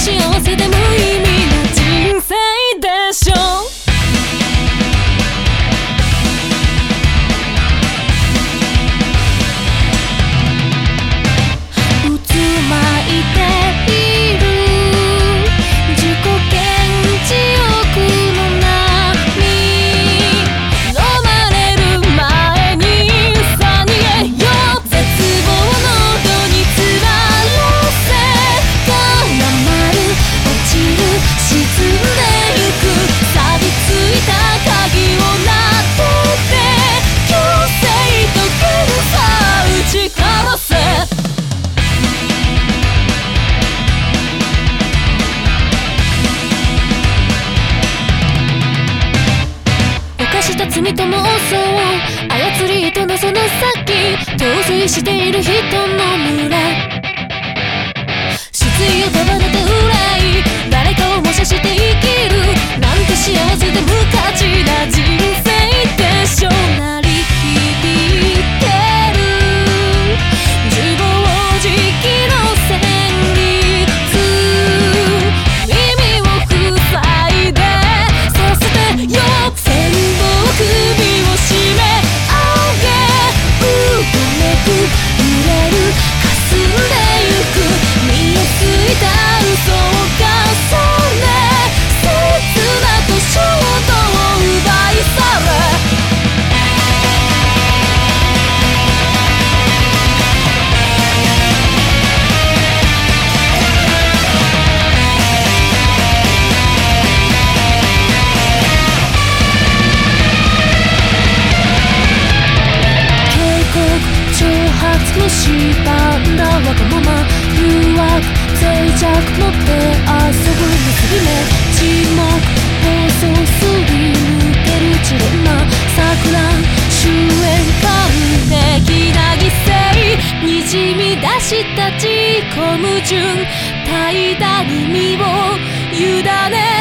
幸せでもいいのした罪と妄想を操り糸のその先陶酔している人の村。失意を束ねてのしたんだわがまま誘惑脆弱持って遊ぶ結び目沈黙放送すり抜ける散れな桜終焉感的な犠牲にじみ出した自己矛盾怠惰に身を委ね。